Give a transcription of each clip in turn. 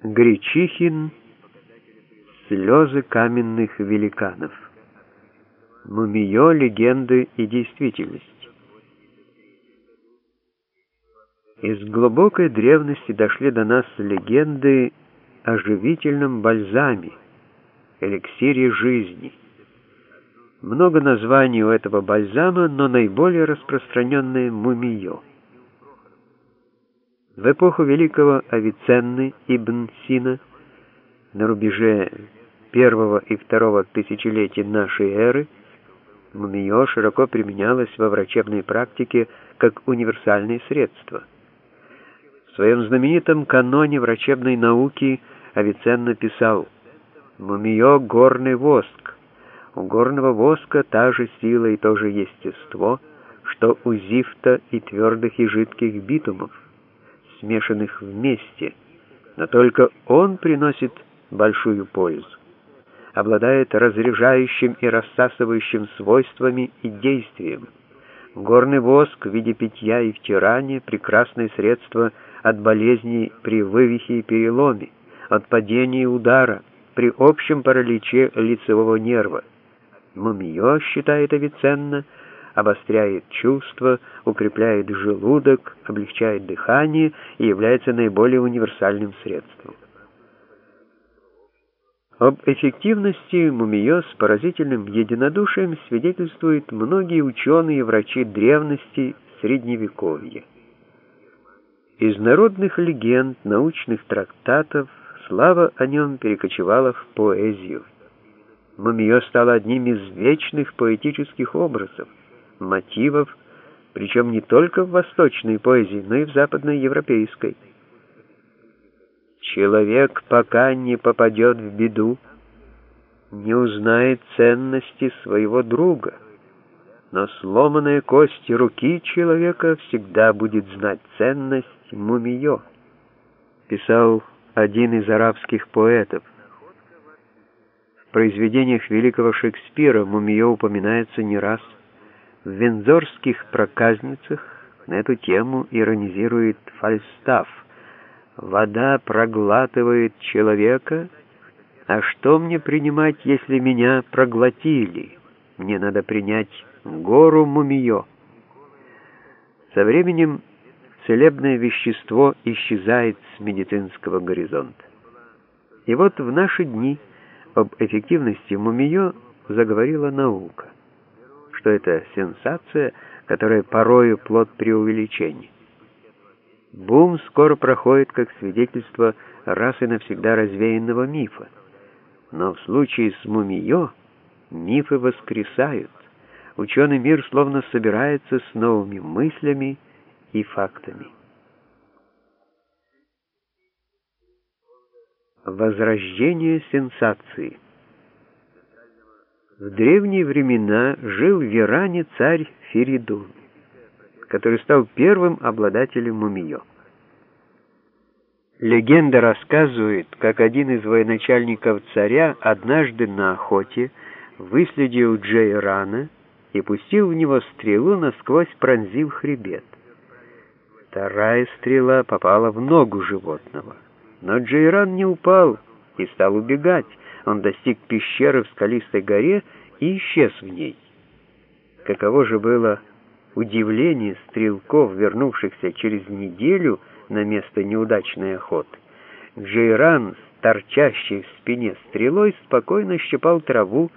Гречихин «Слезы каменных великанов». Мумиё, легенды и действительность. Из глубокой древности дошли до нас легенды о живительном бальзаме, эликсире жизни. Много названий у этого бальзама, но наиболее распространенное — мумиё. В эпоху великого Авиценны Ибн Сина на рубеже первого и второго тысячелетий нашей эры мумиё широко применялось во врачебной практике как универсальное средство. В своем знаменитом каноне врачебной науки Авиценна писал «Мумиё — горный воск. У горного воска та же сила и то же естество, что у зифта и твердых и жидких битумов» смешанных вместе, но только он приносит большую пользу. Обладает разряжающим и рассасывающим свойствами и действием. Горный воск в виде питья и втирания – прекрасное средство от болезней при вывихе и переломе, от падения и удара, при общем параличе лицевого нерва. Мумиё, считает Авиценна, обостряет чувства, укрепляет желудок, облегчает дыхание и является наиболее универсальным средством. Об эффективности мумиё с поразительным единодушием свидетельствуют многие ученые и врачи древности Средневековья. Из народных легенд, научных трактатов слава о нем перекочевала в поэзию. Мумиё стало одним из вечных поэтических образов мотивов, причем не только в восточной поэзии, но и в западноевропейской. Человек, пока не попадет в беду, не узнает ценности своего друга, но сломанная кость руки человека всегда будет знать ценность мумиё, писал один из арабских поэтов. В произведениях великого Шекспира мумиё упоминается не раз – в вензорских проказницах на эту тему иронизирует Фальстаф. «Вода проглатывает человека, а что мне принимать, если меня проглотили? Мне надо принять гору мумиё». Со временем целебное вещество исчезает с медицинского горизонта. И вот в наши дни об эффективности мумиё заговорила наука что это сенсация, которая порою плод преувеличений. Бум скоро проходит как свидетельство раз и навсегда развеянного мифа. Но в случае с мумиё мифы воскресают. Ученый мир словно собирается с новыми мыслями и фактами. Возрождение сенсации – в древние времена жил в Иране царь Феридун, который стал первым обладателем мумиё. Легенда рассказывает, как один из военачальников царя однажды на охоте выследил Джейрана и пустил в него стрелу, насквозь пронзив хребет. Вторая стрела попала в ногу животного, но Джейран не упал и стал убегать, он достиг пещеры в скалистой горе и исчез в ней. Каково же было удивление стрелков, вернувшихся через неделю на место неудачной охоты. Джейран, с торчащей в спине стрелой, спокойно щипал траву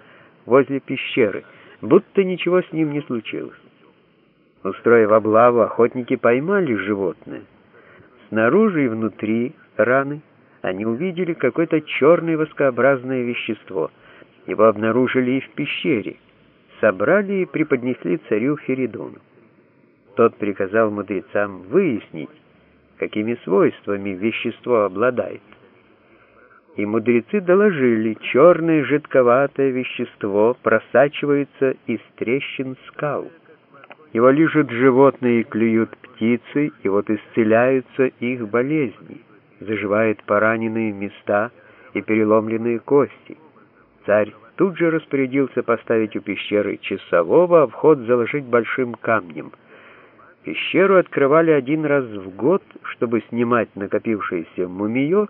возле пещеры, будто ничего с ним не случилось. Устроив облаву, охотники поймали животное. Снаружи и внутри раны они увидели какое-то черное воскообразное вещество. Его обнаружили и в пещере. Собрали и преподнесли царю Феридону. Тот приказал мудрецам выяснить, какими свойствами вещество обладает. И мудрецы доложили, черное жидковатое вещество просачивается из трещин скал. Его лижут животные и клюют птицы, и вот исцеляются их болезни заживает пораненные места и переломленные кости. Царь тут же распорядился поставить у пещеры часового, а вход заложить большим камнем. Пещеру открывали один раз в год, чтобы снимать накопившееся мумиё,